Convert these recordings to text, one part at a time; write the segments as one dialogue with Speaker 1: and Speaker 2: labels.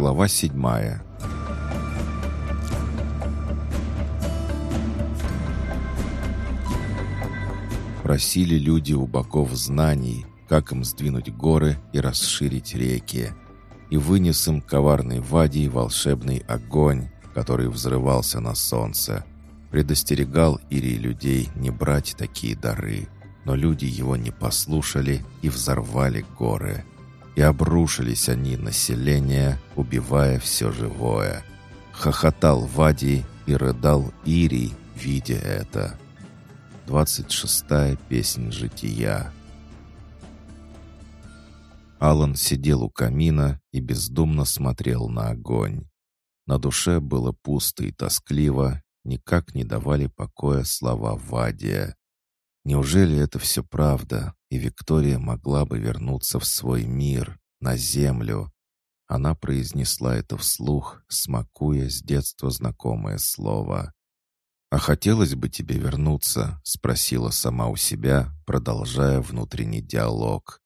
Speaker 1: Глава седьмая Просили люди у боков знаний, как им сдвинуть горы и расширить реки. И вынес им коварный Вадий волшебный огонь, который взрывался на солнце. Предостерегал Ирий людей не брать такие дары. Но люди его не послушали и взорвали горы. И обрушились они на селение, убивая все живое. Хохотал Вадий и рыдал Ирий, видя это. Двадцать шестая песнь жития. Алан сидел у камина и бездумно смотрел на огонь. На душе было пусто и тоскливо, никак не давали покоя слова Вадия. Неужели это все правда, и Виктория могла бы вернуться в свой мир, на землю? Она произнесла это вслух, смакуя с детства знакомое слово. «А хотелось бы тебе вернуться?» — спросила сама у себя, продолжая внутренний диалог.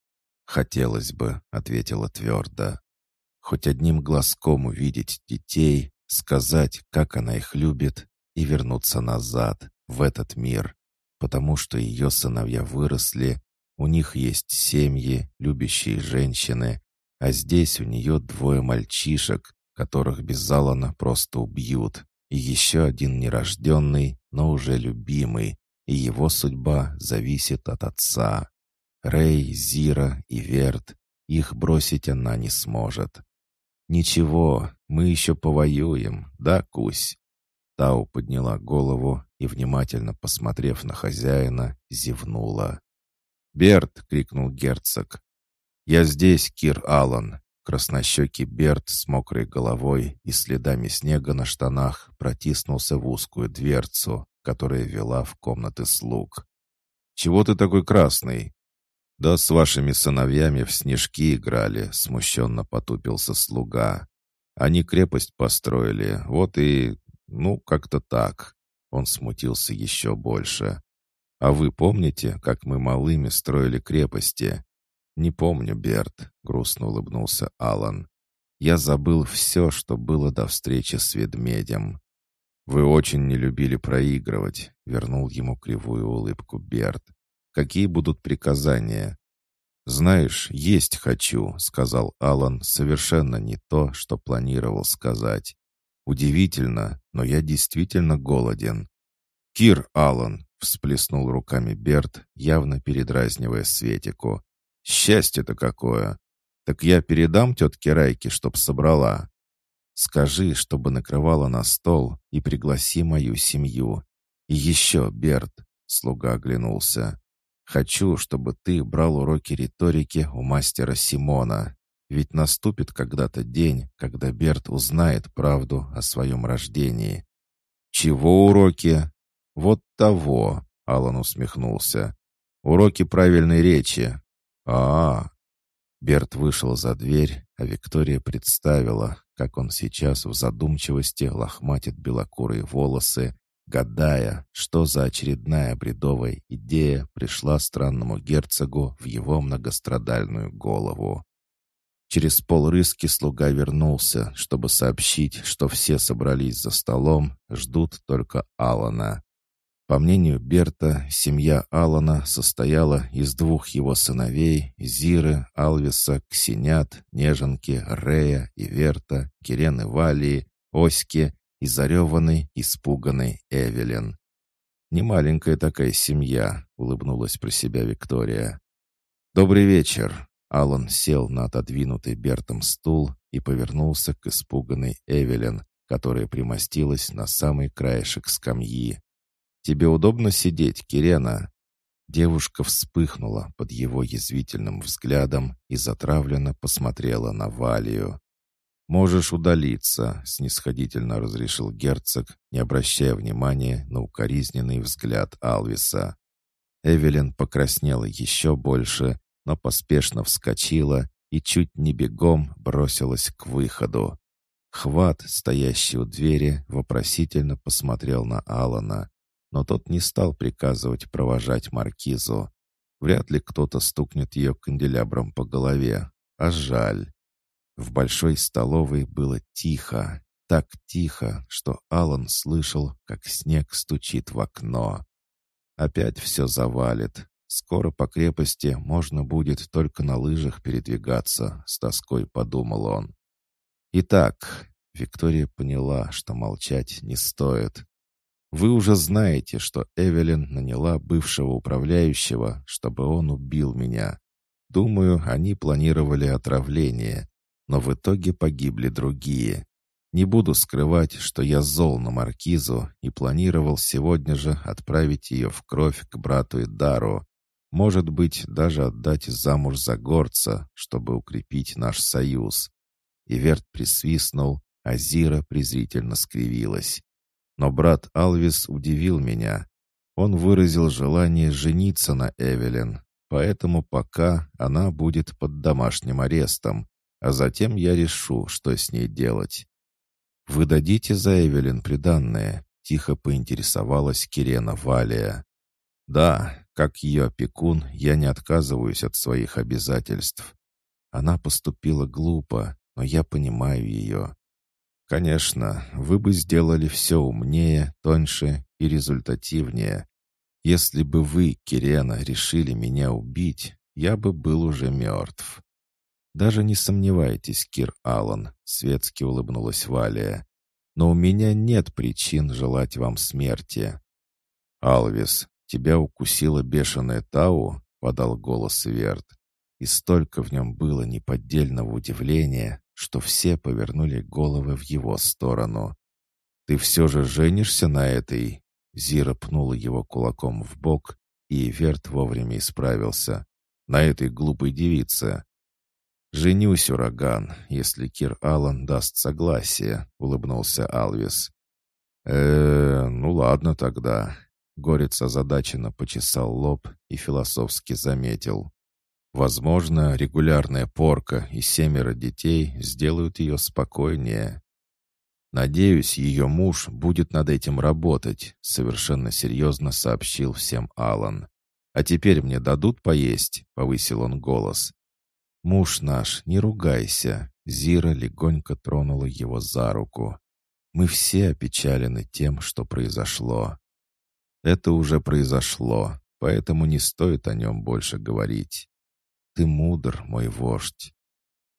Speaker 1: «Хотелось бы», — ответила твердо. «Хоть одним глазком увидеть детей, сказать, как она их любит, и вернуться назад, в этот мир, потому что ее сыновья выросли, у них есть семьи, любящие женщины, а здесь у нее двое мальчишек, которых без Алана просто убьют, и еще один нерожденный, но уже любимый, и его судьба зависит от отца. Рэй, Зира и Верт, их бросить она не сможет. «Ничего, мы еще повоюем, да, Кусь?» Тау подняла голову и, внимательно посмотрев на хозяина, зевнула. «Берт!» — крикнул герцог. «Я здесь, Кир Аллан!» Краснощекий Берт с мокрой головой и следами снега на штанах протиснулся в узкую дверцу, которая вела в комнаты слуг. «Чего ты такой красный?» «Да с вашими сыновьями в снежки играли», — смущенно потупился слуга. «Они крепость построили, вот и... ну, как-то так». Он смутился еще больше. «А вы помните, как мы малыми строили крепости? «Не помню, Берт», — грустно улыбнулся Алан. «Я забыл все, что было до встречи с ведмедем». «Вы очень не любили проигрывать», — вернул ему кривую улыбку Берт. «Какие будут приказания?» «Знаешь, есть хочу», — сказал Алан совершенно не то, что планировал сказать. «Удивительно, но я действительно голоден». «Кир, Алан!» — всплеснул руками Берт, явно передразнивая Светику. Счастье-то какое! Так я передам тетке Райке, чтоб собрала. Скажи, чтобы накрывала на стол и пригласи мою семью. И еще, Берт, слуга оглянулся. Хочу, чтобы ты брал уроки риторики у мастера Симона. Ведь наступит когда-то день, когда Берт узнает правду о своем рождении. «Чего уроки?» «Вот того», — Алан усмехнулся. «Уроки правильной речи, а, -а, Берт вышел за дверь, а Виктория представила, как он сейчас в задумчивости лохматит белокурые волосы, гадая, что за очередная бредовая идея пришла странному герцогу в его многострадальную голову. Через полрыски слуга вернулся, чтобы сообщить, что все собрались за столом, ждут только Алана. По мнению Берта, семья Алана состояла из двух его сыновей Зиры, Алвиса, Ксенят, Неженки, Рея Верта, Кирены Валии, Оськи и зареванной, испуганной Эвелин. «Немаленькая такая семья», — улыбнулась про себя Виктория. «Добрый вечер!» Алан сел на отодвинутый Бертом стул и повернулся к испуганной Эвелин, которая примостилась на самый краешек скамьи. «Тебе удобно сидеть, Кирена?» Девушка вспыхнула под его язвительным взглядом и затравленно посмотрела на Валию. «Можешь удалиться», — снисходительно разрешил герцог, не обращая внимания на укоризненный взгляд Алвиса. Эвелин покраснела еще больше, но поспешно вскочила и чуть не бегом бросилась к выходу. Хват, стоящий у двери, вопросительно посмотрел на Алана но тот не стал приказывать провожать маркизу. Вряд ли кто-то стукнет ее канделябром по голове, а жаль. В большой столовой было тихо, так тихо, что Алан слышал, как снег стучит в окно. Опять все завалит. Скоро по крепости можно будет только на лыжах передвигаться, с тоской подумал он. Итак, Виктория поняла, что молчать не стоит. Вы уже знаете, что Эвелин наняла бывшего управляющего, чтобы он убил меня. Думаю, они планировали отравление, но в итоге погибли другие. Не буду скрывать, что я зол на Маркизу и планировал сегодня же отправить ее в кровь к брату Идару. Может быть, даже отдать замуж за горца, чтобы укрепить наш союз. Иверт присвистнул, а Зира презрительно скривилась. Но брат Алвис удивил меня. Он выразил желание жениться на Эвелин, поэтому пока она будет под домашним арестом, а затем я решу, что с ней делать. «Вы дадите за Эвелин приданное?» — тихо поинтересовалась Кирена Валия. «Да, как ее опекун, я не отказываюсь от своих обязательств. Она поступила глупо, но я понимаю ее. Конечно, вы бы сделали все умнее, тоньше и результативнее. Если бы вы, Кирена, решили меня убить, я бы был уже мертв. Даже не сомневайтесь, Кир Аллан, светски улыбнулась Валия. Но у меня нет причин желать вам смерти. Алвис, тебя укусила бешеная Тау, подал голос Верт. И столько в нем было неподдельного удивления, что все повернули головы в его сторону. «Ты все же женишься на этой?» Зира пнула его кулаком в бок, и Верт вовремя исправился. «На этой глупой девице». «Женюсь, ураган, если Кир Аллан даст согласие», — улыбнулся Алвис. э ну ладно тогда». Горец озадаченно почесал лоб и философски заметил. Возможно, регулярная порка и семеро детей сделают ее спокойнее. «Надеюсь, ее муж будет над этим работать», — совершенно серьезно сообщил всем Алан. «А теперь мне дадут поесть?» — повысил он голос. «Муж наш, не ругайся», — Зира легонько тронула его за руку. «Мы все опечалены тем, что произошло». «Это уже произошло, поэтому не стоит о нем больше говорить. Ты мудр, мой вождь».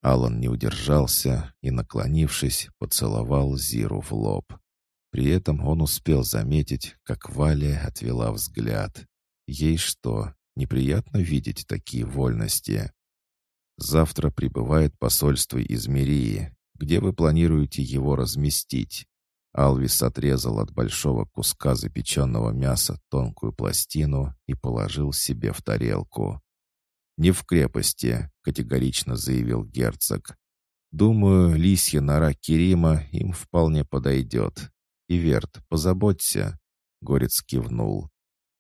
Speaker 1: Алан не удержался и, наклонившись, поцеловал Зиру в лоб. При этом он успел заметить, как Валя отвела взгляд. Ей что, неприятно видеть такие вольности? Завтра прибывает посольство из Мирии. Где вы планируете его разместить? Алвис отрезал от большого куска запеченного мяса тонкую пластину и положил себе в тарелку. «Не в крепости», — категорично заявил герцог. «Думаю, лисья нора Керима им вполне подойдет. Иверт, позаботься», — Горец кивнул.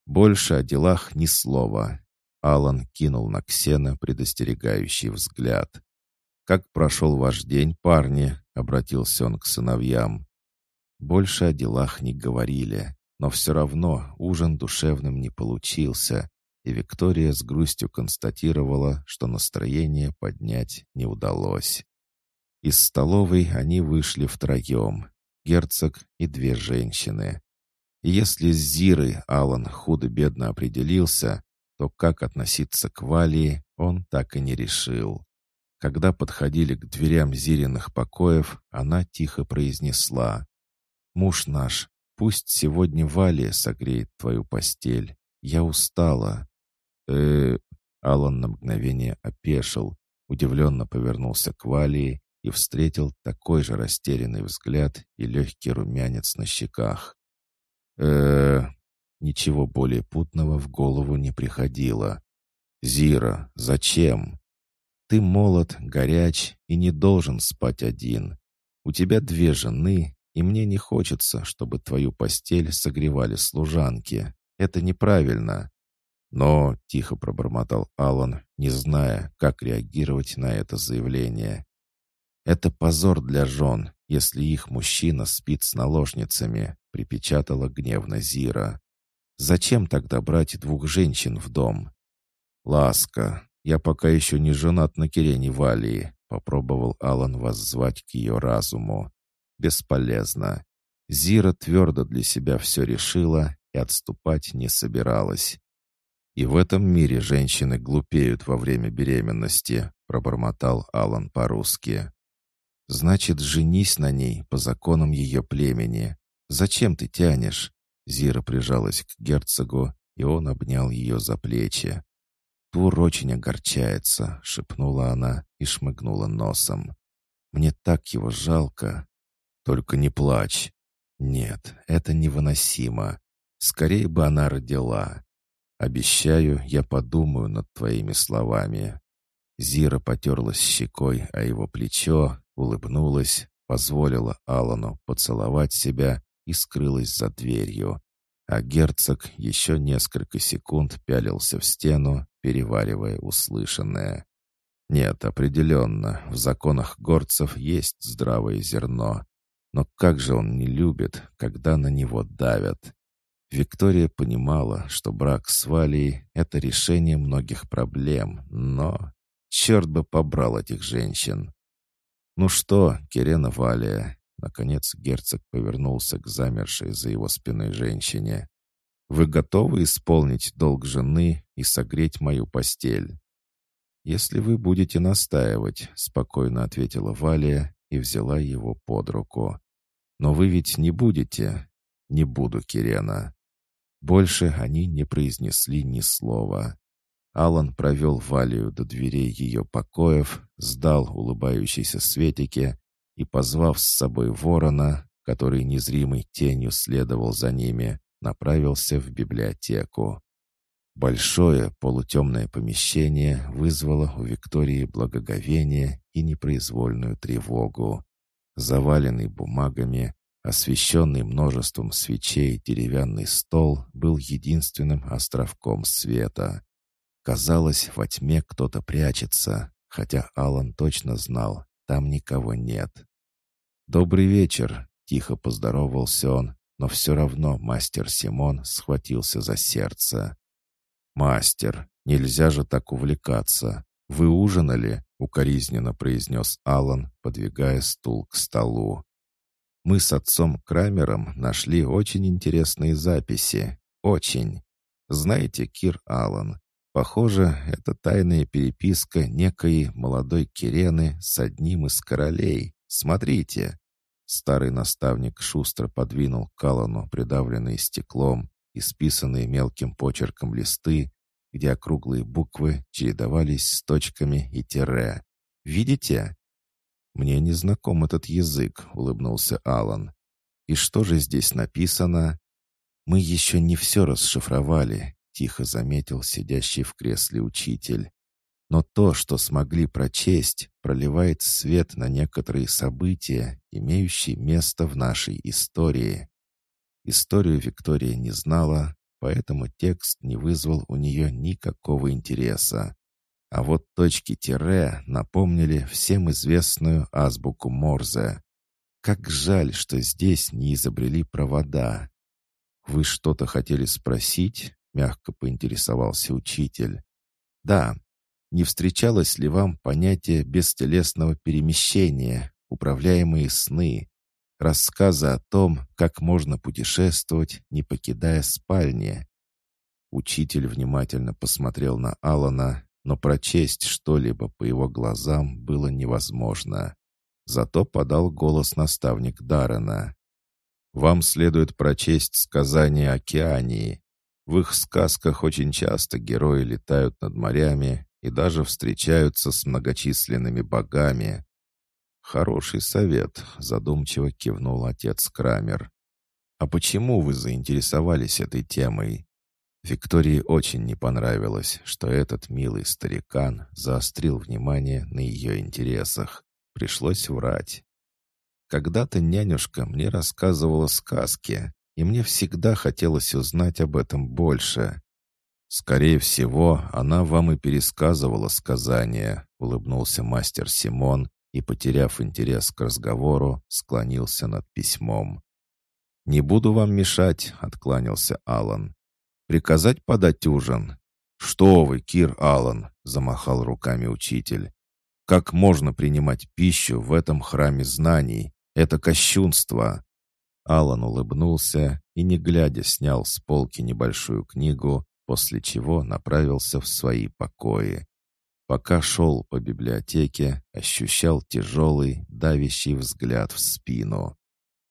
Speaker 1: «Больше о делах ни слова». Алан кинул на Ксена предостерегающий взгляд. «Как прошел ваш день, парни?» — обратился он к сыновьям. Больше о делах не говорили, но все равно ужин душевным не получился, и Виктория с грустью констатировала, что настроение поднять не удалось. Из столовой они вышли втроем, герцог и две женщины. И если с Зирой Алан худо-бедно определился, то как относиться к Валии он так и не решил. Когда подходили к дверям Зириных покоев, она тихо произнесла «Муж наш, пусть сегодня Валия согреет твою постель. Я устала» э Алан на мгновение опешил, удивленно повернулся к Валии и встретил такой же растерянный взгляд и легкий румянец на щеках. э Ничего более путного в голову не приходило. «Зира, зачем? Ты молод, горяч и не должен спать один. У тебя две жены, и мне не хочется, чтобы твою постель согревали служанки. Это неправильно. Но, — тихо пробормотал Алан, не зная, как реагировать на это заявление. «Это позор для жен, если их мужчина спит с наложницами», — припечатала гневно Зира. «Зачем тогда брать двух женщин в дом?» «Ласка, я пока еще не женат на Кирене Валии», — попробовал Алан воззвать к ее разуму. Бесполезно. Зира твердо для себя все решила и отступать не собиралась. «И в этом мире женщины глупеют во время беременности», — пробормотал Алан по-русски. «Значит, женись на ней по законам ее племени. Зачем ты тянешь?» Зира прижалась к герцогу, и он обнял ее за плечи. «Тур очень огорчается», — шепнула она и шмыгнула носом. «Мне так его жалко». «Только не плачь». «Нет, это невыносимо. Скорее бы она родила. Обещаю, я подумаю над твоими словами». Зира потерлась щекой о его плечо, улыбнулась, позволила Алану поцеловать себя и скрылась за дверью. А герцог еще несколько секунд пялился в стену, переваривая услышанное. Нет, определенно, в законах горцев есть здравое зерно. Но как же он не любит, когда на него давят? Виктория понимала, что брак с Валией — это решение многих проблем, но... Черт бы побрал этих женщин! «Ну что, Кирена Валия?» Наконец герцог повернулся к замершей за его спиной женщине. «Вы готовы исполнить долг жены и согреть мою постель?» «Если вы будете настаивать», — спокойно ответила Валия и взяла его под руку. «Но вы ведь не будете?» «Не буду, Кирена». Больше они не произнесли ни слова. Алан провел Валию до дверей ее покоев, сдал улыбающейся Светике и, позвав с собой ворона, который незримой тенью следовал за ними, направился в библиотеку. Большое полутемное помещение вызвало у Виктории благоговение и непроизвольную тревогу. Заваленный бумагами, Освещенный множеством свечей деревянный стол был единственным островком света. Казалось, во тьме кто-то прячется, хотя Алан точно знал, там никого нет. «Добрый вечер!» — тихо поздоровался он, но все равно мастер Симон схватился за сердце. «Мастер, нельзя же так увлекаться! Вы ужинали?» — укоризненно произнес Алан, подвигая стул к столу. Мы с отцом Крамером нашли очень интересные записи. Очень. Знаете, Кир Аллан, похоже, это тайная переписка некой молодой Кирены с одним из королей. Смотрите. Старый наставник шустро подвинул к Аллану придавленные стеклом и списанные мелким почерком листы, где округлые буквы чередовались с точками и тире. «Видите? «Мне не знаком этот язык», — улыбнулся Алан. «И что же здесь написано?» «Мы еще не все расшифровали», — тихо заметил сидящий в кресле учитель. «Но то, что смогли прочесть, проливает свет на некоторые события, имеющие место в нашей истории». Историю Виктория не знала, поэтому текст не вызвал у нее никакого интереса. А вот точки тире напомнили всем известную азбуку Морзе. Как жаль, что здесь не изобрели провода. «Вы что-то хотели спросить?» — мягко поинтересовался учитель. «Да. Не встречалось ли вам понятие бестелесного перемещения, управляемые сны, рассказы о том, как можно путешествовать, не покидая спальни?» Учитель внимательно посмотрел на Алана, но прочесть что-либо по его глазам было невозможно. Зато подал голос наставник Даррена. «Вам следует прочесть сказания Океании. В их сказках очень часто герои летают над морями и даже встречаются с многочисленными богами». «Хороший совет», — задумчиво кивнул отец Крамер. «А почему вы заинтересовались этой темой?» Виктории очень не понравилось, что этот милый старикан заострил внимание на ее интересах. Пришлось врать. Когда-то нянюшка мне рассказывала сказки, и мне всегда хотелось узнать об этом больше. «Скорее всего, она вам и пересказывала сказания», — улыбнулся мастер Симон и, потеряв интерес к разговору, склонился над письмом. «Не буду вам мешать», — откланялся Алан. Приказать подать ужин?» «Что вы, Кир Аллан!» — замахал руками учитель. Как можно принимать пищу в этом храме знаний? Это кощунство!» Алан улыбнулся и, не глядя, снял с полки небольшую книгу, после чего направился в свои покои. Пока шел по библиотеке, ощущал тяжелый, давящий взгляд в спину.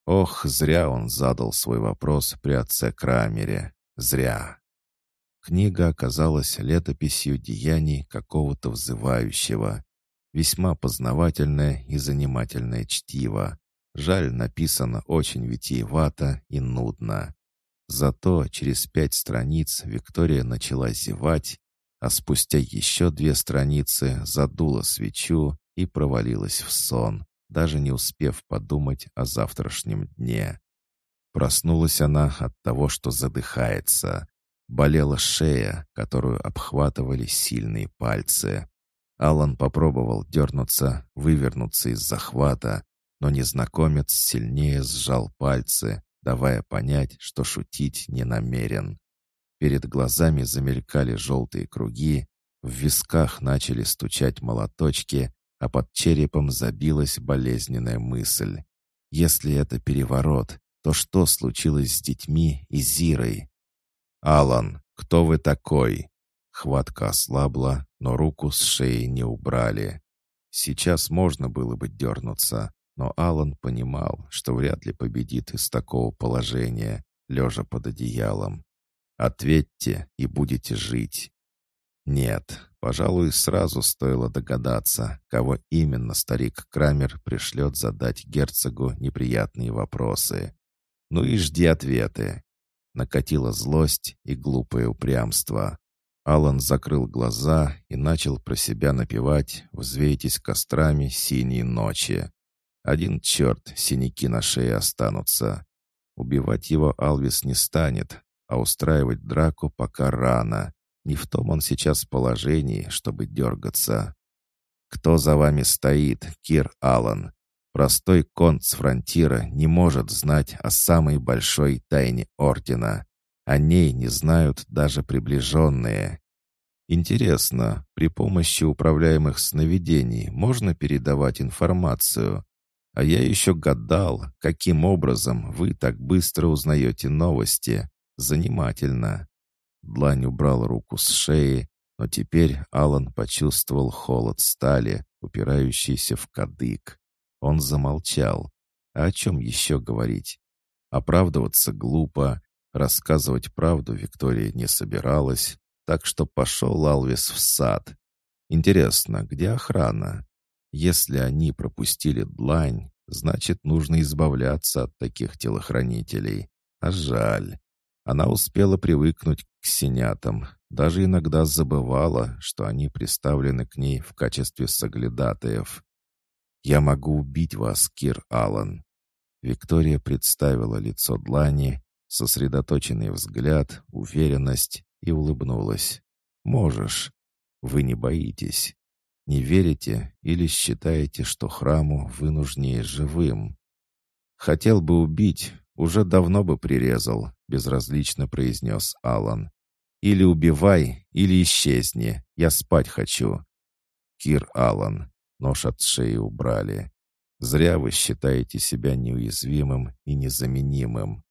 Speaker 1: Ох, зря он задал свой вопрос при отце Крамере. Зря. Книга оказалась летописью деяний какого-то взывающего. Весьма познавательное и занимательное чтиво. Жаль, написано очень витиевато и нудно. Зато через пять страниц Виктория начала зевать, а спустя еще две страницы задула свечу и провалилась в сон, даже не успев подумать о завтрашнем дне. Проснулась она от того, что задыхается. Болела шея, которую обхватывали сильные пальцы. Алан попробовал дернуться, вывернуться из захвата, но незнакомец сильнее сжал пальцы, давая понять, что шутить не намерен. Перед глазами замелькали желтые круги, в висках начали стучать молоточки, а под черепом забилась болезненная мысль. Если это переворот, то что случилось с детьми и Зирой? «Алан, кто вы такой?» Хватка ослабла, но руку с шеи не убрали. Сейчас можно было бы дернуться, но Алан понимал, что вряд ли победит из такого положения, лежа под одеялом. «Ответьте, и будете жить». Нет, пожалуй, сразу стоило догадаться, кого именно старик Крамер пришлет задать герцогу неприятные вопросы. Ну и жди ответы. Накатила злость и глупое упрямство. Алан закрыл глаза и начал про себя напевать «Взвейтесь кострами синие ночи». Один черт, синяки на шее останутся. Убивать его Алвис не станет, а устраивать драку пока рано. Не в том он сейчас положении, чтобы дергаться. «Кто за вами стоит, Кир Аллан?» Простой конт фронтира не может знать о самой большой тайне Ордена. О ней не знают даже приближенные. Интересно, при помощи управляемых сновидений можно передавать информацию? А я еще гадал, каким образом вы так быстро узнаете новости. Занимательно. Длань убрал руку с шеи, но теперь Алан почувствовал холод стали, упирающийся в кадык. Он замолчал. А о чем еще говорить? Оправдываться глупо, рассказывать правду Виктория не собиралась, так что пошел Алвис в сад. Интересно, где охрана? Если они пропустили длань, значит, нужно избавляться от таких телохранителей. А жаль. Она успела привыкнуть к синятам, даже иногда забывала, что они приставлены к ней в качестве соглядатаев. «Я могу убить вас, Кир Аллан». Виктория представила лицо Длани, сосредоточенный взгляд, уверенность и улыбнулась. «Можешь. Вы не боитесь. Не верите или считаете, что храму вы нужнее живым? Хотел бы убить, уже давно бы прирезал, безразлично произнес Алан. Или убивай, или исчезни. Я спать хочу. Кир Алан. Нож от шеи убрали. Зря вы считаете себя неуязвимым и незаменимым.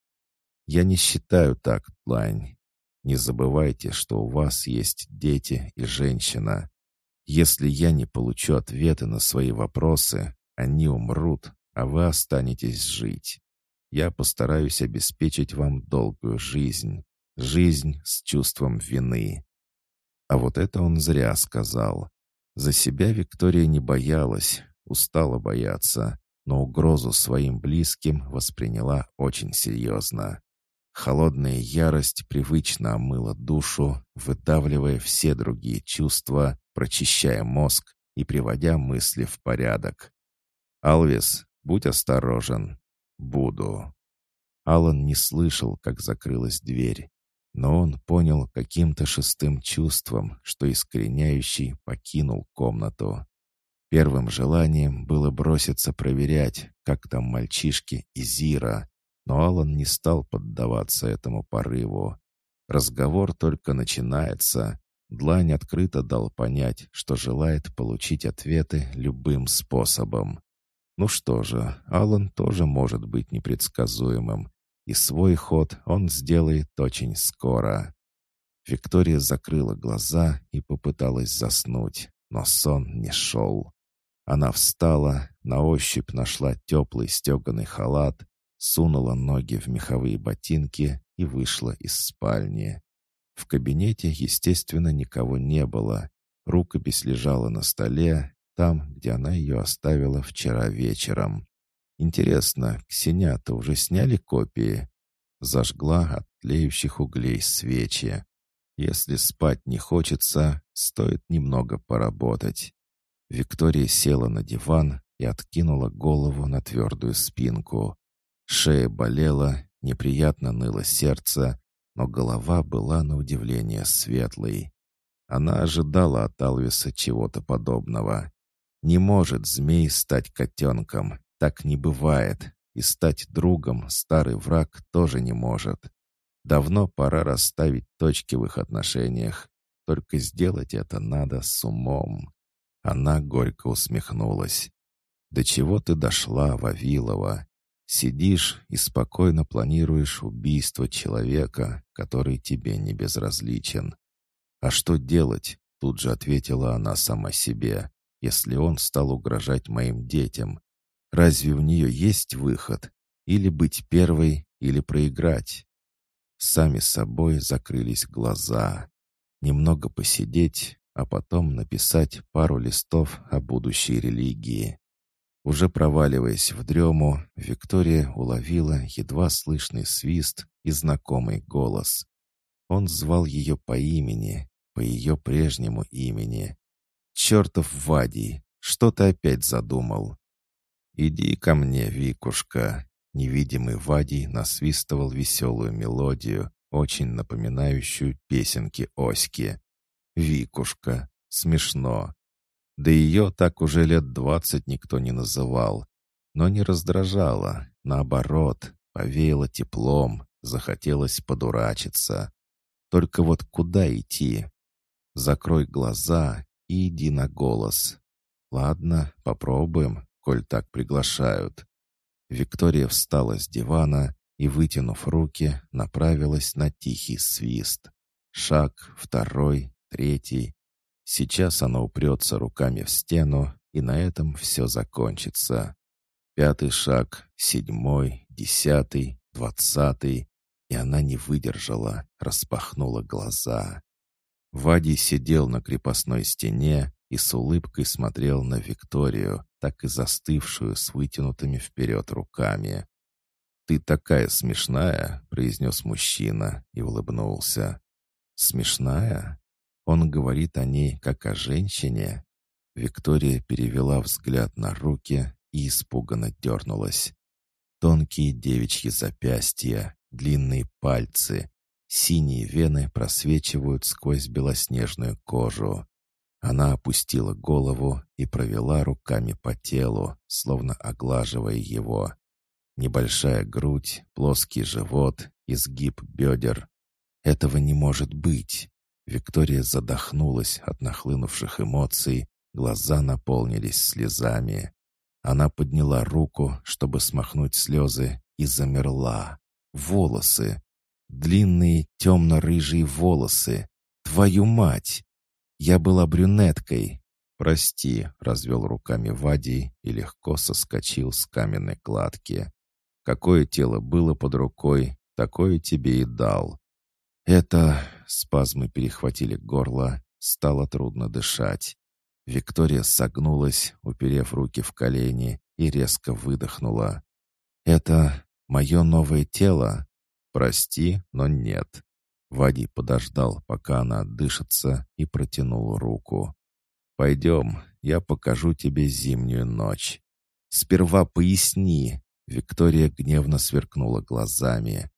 Speaker 1: Я не считаю так, Тлань. Не забывайте, что у вас есть дети и женщина. Если я не получу ответы на свои вопросы, они умрут, а вы останетесь жить. Я постараюсь обеспечить вам долгую жизнь, жизнь с чувством вины». А вот это он зря сказал. За себя Виктория не боялась, устала бояться, но угрозу своим близким восприняла очень серьезно. Холодная ярость привычно омыла душу, выдавливая все другие чувства, прочищая мозг и приводя мысли в порядок. «Алвис, будь осторожен». «Буду». Алан не слышал, как закрылась дверь, но он понял каким-то шестым чувством, что искореняющий покинул комнату. Первым желанием было броситься проверять, как там мальчишки и Зира, но Алан не стал поддаваться этому порыву. Разговор только начинается, Длань открыто дал понять, что желает получить ответы любым способом. Ну что же, Алан тоже может быть непредсказуемым, и свой ход он сделает очень скоро. Виктория закрыла глаза и попыталась заснуть, но сон не шел. Она встала, на ощупь нашла теплый стеганый халат, сунула ноги в меховые ботинки и вышла из спальни. В кабинете, естественно, никого не было. Рукопись лежала на столе, там, где она ее оставила вчера вечером. Интересно, ксенята уже сняли копии? Зажгла от тлеющих углей свечи. Если спать не хочется, стоит немного поработать. Виктория села на диван и откинула голову на твердую спинку. Шея болела, неприятно ныло сердце, но голова была на удивление светлой. Она ожидала от Алвиса чего-то подобного. Не может змей стать котенком, так не бывает, и стать другом старый враг тоже не может. Давно пора расставить точки в их отношениях, только сделать это надо с умом. Она горько усмехнулась. «До чего ты дошла, Вавилова? Сидишь и спокойно планируешь убийство человека, который тебе не безразличен. А что делать? Тут же ответила она сама себе, если он стал угрожать моим детям. Разве в нее есть выход? Или быть первой, или проиграть? Сами собой закрылись глаза. Немного посидеть, а потом написать пару листов о будущей религии. Уже проваливаясь в дрему, Виктория уловила едва слышный свист и знакомый голос. Он звал ее по имени, по ее прежнему имени. «Чертов Вадий, что ты опять задумал?» «Иди ко мне, Викушка!» Невидимый Вадий насвистывал веселую мелодию, очень напоминающую песенки Оськи. «Викушка! Смешно! Да ее так уже лет двадцать никто не называл. Но не раздражало, наоборот, повеяло теплом, захотелось подурачиться. Только вот куда идти? Закрой глаза и иди на голос. Ладно, попробуем, коль так приглашают. Виктория встала с дивана и, вытянув руки, направилась на тихий свист. Шаг, второй, третий. Сейчас она упрется руками в стену, и на этом все закончится. Пятый шаг, седьмой, десятый, двадцатый, и она не выдержала, распахнула глаза. Вадий сидел на крепостной стене и с улыбкой смотрел на Викторию, так и застывшую с вытянутыми вперед руками. «Ты такая смешная», — произнес мужчина и улыбнулся. «Смешная?» Он говорит о ней как о женщине. Виктория перевела взгляд на руки и испуганно дернулась. Тонкие девичьи запястья, длинные пальцы, синие вены просвечивают сквозь белоснежную кожу. Она опустила голову и провела руками по телу, словно оглаживая его. Небольшая грудь, плоский живот, изгиб бедер. Этого не может быть. Виктория задохнулась от нахлынувших эмоций, глаза наполнились слезами. Она подняла руку, чтобы смахнуть слезы, и замерла. Волосы. Длинные темно-рыжие волосы. Твою мать! Я была брюнеткой. «Прости», — развел руками Вадий и легко соскочил с каменной кладки. «Какое тело было под рукой, такое тебе и дал. Это... Спазмы перехватили горло, стало трудно дышать. Виктория согнулась, уперев руки в колени, и резко выдохнула. «Это мое новое тело? Прости, но нет». Вадий подождал, пока она отдышится, и протянул руку. «Пойдем, я покажу тебе зимнюю ночь». «Сперва поясни!» Виктория гневно сверкнула глазами.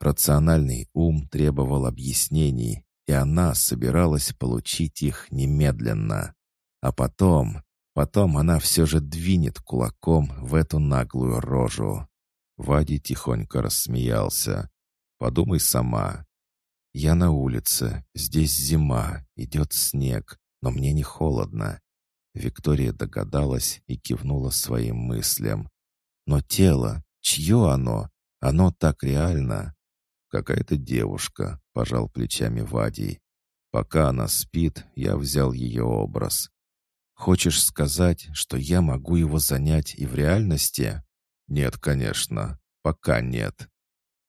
Speaker 1: Рациональный ум требовал объяснений, и она собиралась получить их немедленно. А потом, потом она все же двинет кулаком в эту наглую рожу. Вади тихонько рассмеялся. «Подумай сама». «Я на улице. Здесь зима. Идет снег. Но мне не холодно». Виктория догадалась и кивнула своим мыслям. «Но тело, чье оно? Оно так реально». «Какая-то девушка», — пожал плечами Вадий. «Пока она спит, я взял ее образ. Хочешь сказать, что я могу его занять и в реальности?» «Нет, конечно. Пока нет».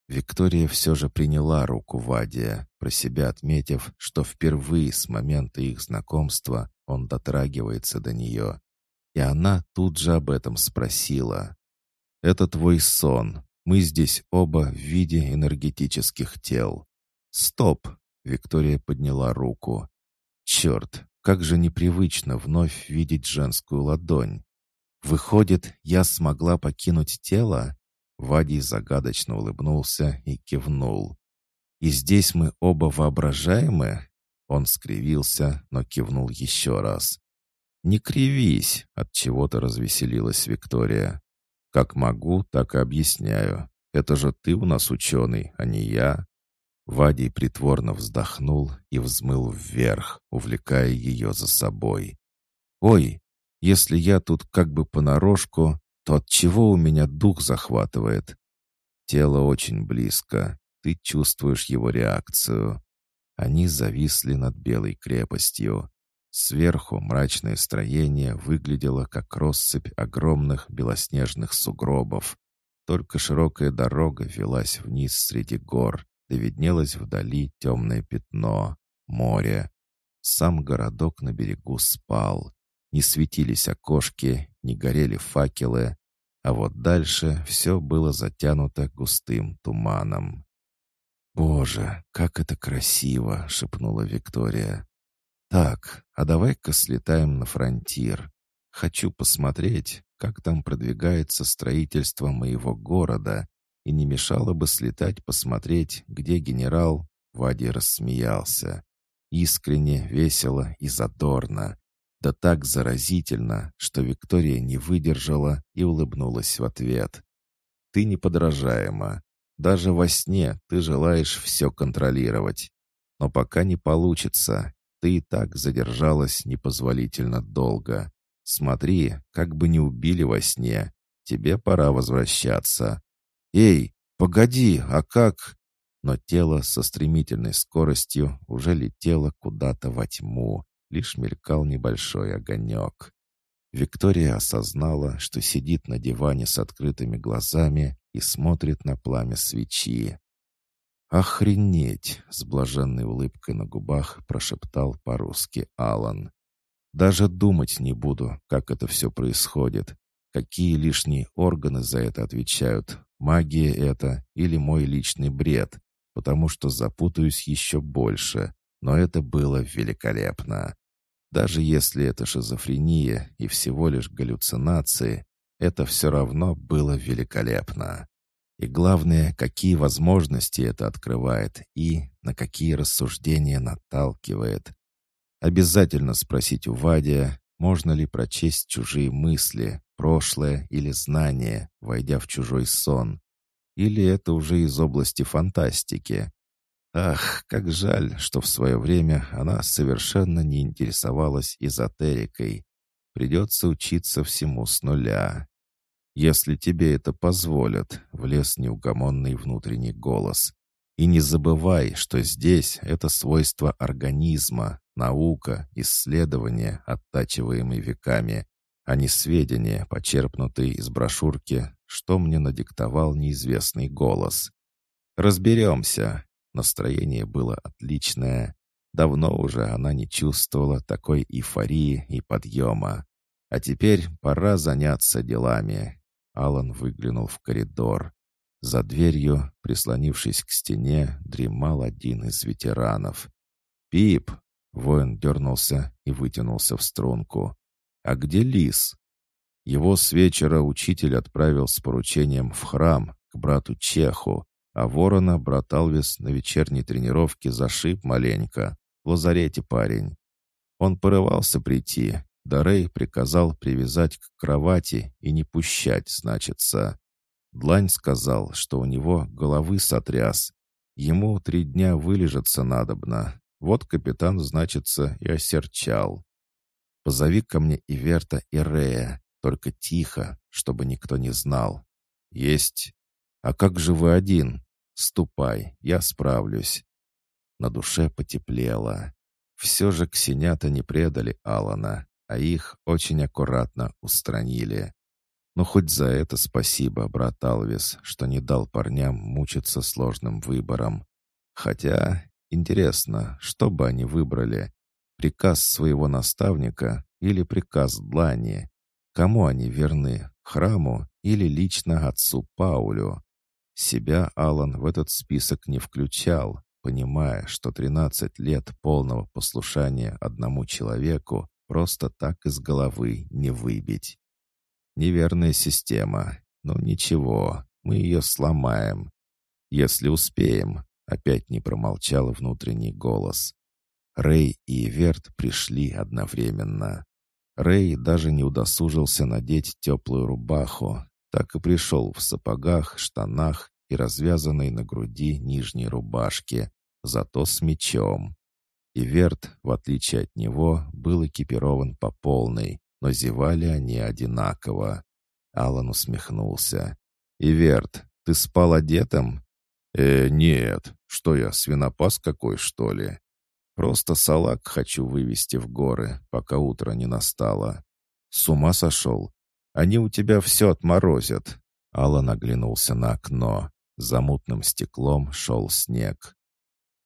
Speaker 1: Виктория все же приняла руку Вадия, про себя отметив, что впервые с момента их знакомства он дотрагивается до нее. И она тут же об этом спросила. «Это твой сон. Мы здесь оба в виде энергетических тел». «Стоп!» — Виктория подняла руку. «Черт, как же непривычно вновь видеть женскую ладонь. Выходит, я смогла покинуть тело? Вадий загадочно улыбнулся и кивнул. «И здесь мы оба воображаемы?» Он скривился, но кивнул еще раз. «Не кривись!» — от чего-то развеселилась Виктория. «Как могу, так и объясняю. Это же ты у нас ученый, а не я». Вадий притворно вздохнул и взмыл вверх, увлекая ее за собой. «Ой, если я тут как бы понарошку, то от чего у меня дух захватывает? Тело очень близко, ты чувствуешь его реакцию. Они зависли над белой крепостью. Сверху мрачное строение выглядело как россыпь огромных белоснежных сугробов. Только широкая дорога велась вниз среди гор, да виднелось вдали темное пятно — море. Сам городок на берегу спал. Не светились окошки, не горели факелы, а вот дальше все было затянуто густым туманом. «Боже, как это красиво!» — шепнула Виктория. «Так, а давай-ка слетаем на фронтир. Хочу посмотреть, как там продвигается строительство моего города и не мешало бы слетать посмотреть, где генерал...» Вади рассмеялся. Искренне, весело и задорно. Да так заразительно, что Виктория не выдержала и улыбнулась в ответ. «Ты неподражаема. Даже во сне ты желаешь все контролировать. Но пока не получится. Ты и так задержалась непозволительно долго. Смотри, как бы не убили во сне. Тебе пора возвращаться. «Эй, погоди, а как?» Но тело со стремительной скоростью уже летело куда-то во тьму, лишь мелькал небольшой огонек. Виктория осознала, что сидит на диване с открытыми глазами и смотрит на пламя свечи. «Охренеть!» — с блаженной улыбкой на губах прошептал по-русски Алан. «Даже думать не буду, как это все происходит, какие лишние органы за это отвечают, магия это или мой личный бред, потому что запутаюсь еще больше, но это было великолепно. Даже если это шизофрения и всего лишь галлюцинации, это все равно было великолепно. И главное, какие возможности это открывает и на какие рассуждения наталкивает. Обязательно спросить у Вадия, можно ли прочесть чужие мысли, прошлое или знание, войдя в чужой сон? Или это уже из области фантастики? Ах, как жаль, что в свое время она совершенно не интересовалась эзотерикой. Придется учиться всему с нуля. «Если тебе это позволят», — влез неугомонный внутренний голос. «И не забывай, что здесь это свойство организма, наука, исследования, оттачиваемые веками, а не сведения, почерпнутые из брошюрки, что мне надиктовал неизвестный голос. Разберемся. Настроение было отличное. Давно уже она не чувствовала такой эйфории и подъема. А теперь пора заняться делами. Алан выглянул в коридор. За дверью, прислонившись к стене, дремал один из ветеранов. «Пип!» — воин дернулся и вытянулся в струнку. «А где лис?» Его с вечера учитель отправил с поручением в храм к брату Чеху, а ворона брат Алвис на вечерней тренировке зашиб маленько. В лазарете парень. Он порывался прийти, да Рэй приказал привязать к кровати и не пущать, значится. Длань сказал, что у него головы сотряс. Ему три дня вылежаться надобно. Вот капитан, значится, и осерчал. Позови ко мне Иверта и Рея, только тихо, чтобы никто не знал. Есть. А как же вы один? Ступай, я справлюсь. На душе потеплело. Все же ксенята не предали Алана, а их очень аккуратно устранили. Но хоть за это спасибо, брат Алвис, что не дал парням мучиться сложным выбором. Хотя, интересно, что бы они выбрали? Приказ своего наставника или приказ Длани? Кому они верны, храму или лично отцу Паулю? Себя Алан в этот список не включал, понимая, что 13 лет полного послушания одному человеку просто так из головы не выбить. Неверная система. Но ничего, мы ее сломаем. Если успеем, опять не промолчал внутренний голос. Рэй и Верт пришли одновременно. Рэй даже не удосужился надеть теплую рубаху, так и пришел в сапогах, штанах и развязанной на груди нижней рубашке, зато с мечом. И Верт, в отличие от него, был экипирован по полной, но зевали они одинаково. Алан усмехнулся. «Иверт, ты спал одетым?» «Э, нет. Что я, свинопас какой, что ли?» «Просто салак хочу вывести в горы, пока утро не настало». «С ума сошел? Они у тебя все отморозят». Алан оглянулся на окно. За мутным стеклом шел снег.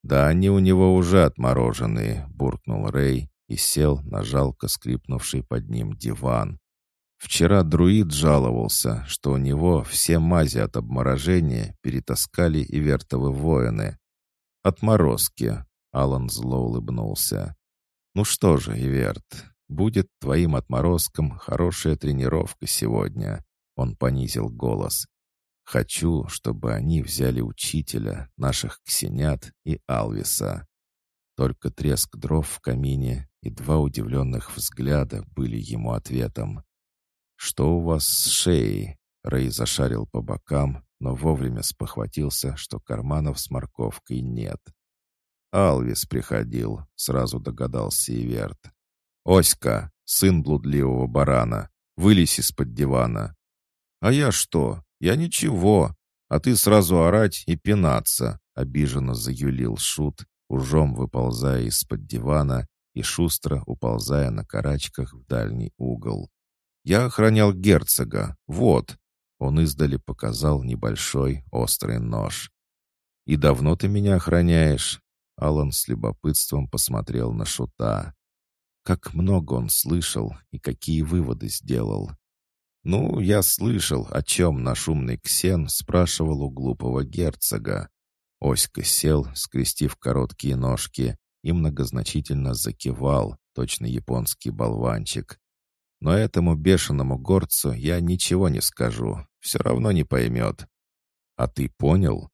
Speaker 1: «Да они у него уже отмороженные», — буркнул Рэй и сел на жалко скрипнувший под ним диван. Вчера друид жаловался, что у него все мази от обморожения перетаскали и вертовы воины. «Отморозки», — Алан зло улыбнулся. «Ну что же, Иверт, будет твоим отморозком хорошая тренировка сегодня», — он понизил голос. «Хочу, чтобы они взяли учителя, наших ксенят и Алвиса. Только треск дров в камине и два удивленных взгляда были ему ответом. «Что у вас с шеей?» Рэй зашарил по бокам, но вовремя спохватился, что карманов с морковкой нет. «Алвис приходил», — сразу догадался Иверт. «Оська, сын блудливого барана, вылезь из-под дивана». «А я что? Я ничего. А ты сразу орать и пинаться», — обиженно заюлил Шут, ужом выползая из-под дивана и шустро уползая на карачках в дальний угол. «Я охранял герцога. Вот!» Он издали показал небольшой острый нож. «И давно ты меня охраняешь?» Алан с любопытством посмотрел на Шута. Как много он слышал и какие выводы сделал. «Ну, я слышал, о чем наш умный Ксен спрашивал у глупого герцога. Оська сел, скрестив короткие ножки, и многозначительно закивал, точно японский болванчик. Но этому бешеному горцу я ничего не скажу, все равно не поймет. А ты понял?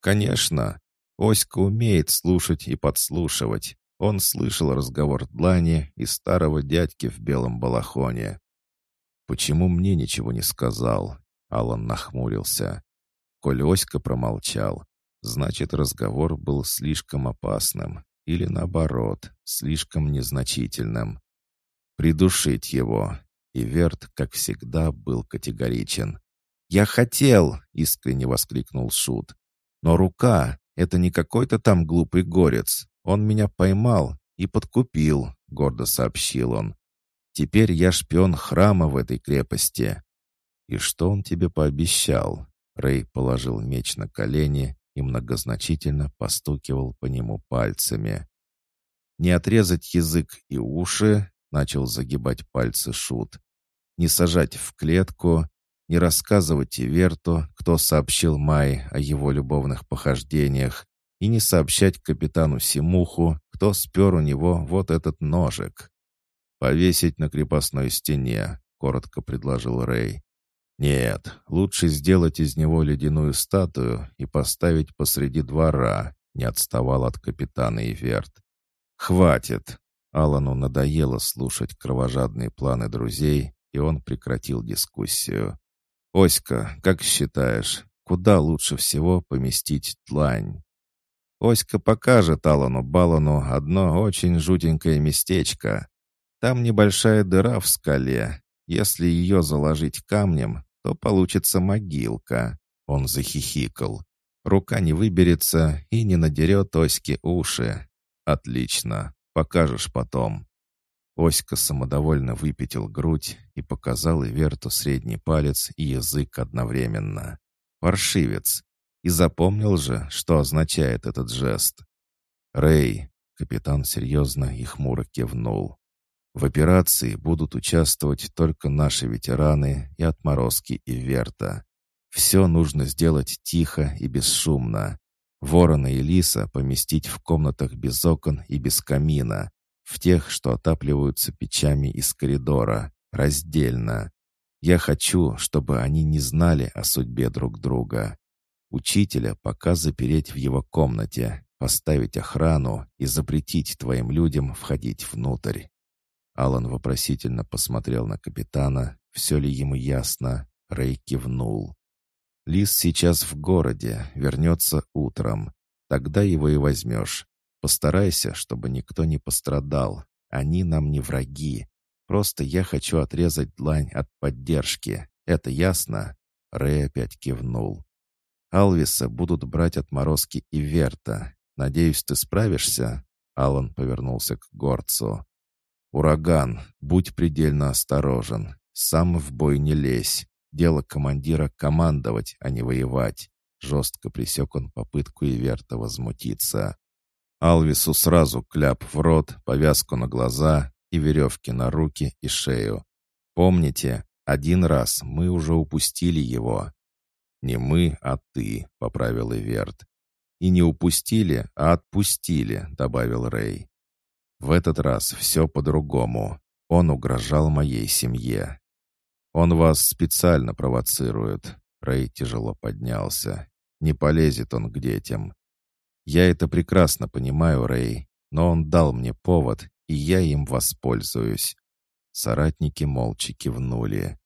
Speaker 1: Конечно. Оська умеет слушать и подслушивать. Он слышал разговор Длани и старого дядьки в белом балахоне. «Почему мне ничего не сказал?» Алан нахмурился. Коль Оська промолчал, Значит, разговор был слишком опасным или, наоборот, слишком незначительным. Придушить его. И Верт, как всегда, был категоричен. «Я хотел!» — искренне воскликнул Шут. «Но рука — это не какой-то там глупый горец. Он меня поймал и подкупил», — гордо сообщил он. «Теперь я шпион храма в этой крепости». «И что он тебе пообещал?» Рэй положил меч на колени и многозначительно постукивал по нему пальцами. «Не отрезать язык и уши», — начал загибать пальцы Шут. «Не сажать в клетку, не рассказывать Иверту, кто сообщил Май о его любовных похождениях, и не сообщать капитану Симуху, кто спер у него вот этот ножик. «Повесить на крепостной стене», — коротко предложил Рэй. Нет, лучше сделать из него ледяную статую и поставить посреди двора, не отставал от капитана Иверт. Хватит. Алану надоело слушать кровожадные планы друзей, и он прекратил дискуссию. «Оська, как считаешь, куда лучше всего поместить тлань?» Оська покажет Алану Балану одно очень жутенькое местечко. Там небольшая дыра в скале. Если ее заложить камнем, то получится могилка». Он захихикал. «Рука не выберется и не надерет Оське уши. Отлично. Покажешь потом». Оська самодовольно выпятил грудь и показал Иверту средний палец и язык одновременно. «Паршивец! И запомнил же, что означает этот жест». «Рэй!» — капитан серьезно и хмуро кивнул. «В операции будут участвовать только наши ветераны и отморозки Иверта. Все нужно сделать тихо и бесшумно. Ворона и лиса поместить в комнатах без окон и без камина, в тех, что отапливаются печами из коридора, раздельно. Я хочу, чтобы они не знали о судьбе друг друга. Учителя пока запереть в его комнате, поставить охрану и запретить твоим людям входить внутрь. Алан вопросительно посмотрел на капитана, все ли ему ясно. Рэй кивнул. Лис сейчас в городе, вернется утром. Тогда его и возьмешь. Постарайся, чтобы никто не пострадал. Они нам не враги. Просто я хочу отрезать длань от поддержки. Это ясно?» Рэй опять кивнул. «Алвиса будут брать отморозки и Верта. Надеюсь, ты справишься?» Алан повернулся к горцу. «Ураган, будь предельно осторожен. Сам в бой не лезь. Дело командира — командовать, а не воевать». Жестко пресек он попытку Иверта возмутиться. Алвису сразу кляп в рот, повязку на глаза и веревки на руки и шею. Помните, один раз мы уже упустили его. «Не мы, а ты», — поправил Иверт. «И не упустили, а отпустили», — добавил Рэй. «В этот раз все по-другому. Он угрожал моей семье». «Он вас специально провоцирует», — Рэй тяжело поднялся. «Не полезет он к детям. Я это прекрасно понимаю, Рэй, но он дал мне повод, и я им воспользуюсь». Соратники молча кивнули.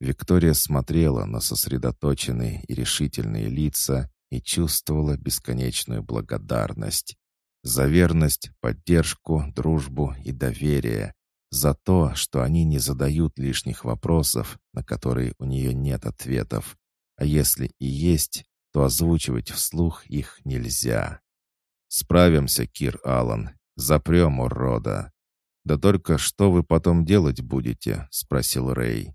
Speaker 1: Виктория смотрела на сосредоточенные и решительные лица и чувствовала бесконечную благодарность. За верность, поддержку, дружбу и доверие. За то, что они не задают лишних вопросов, на которые у нее нет ответов. А если и есть, то озвучивать вслух их нельзя. «Справимся, Кир Аллан. Запрем урода». «Да только что вы потом делать будете?» — спросил Рэй.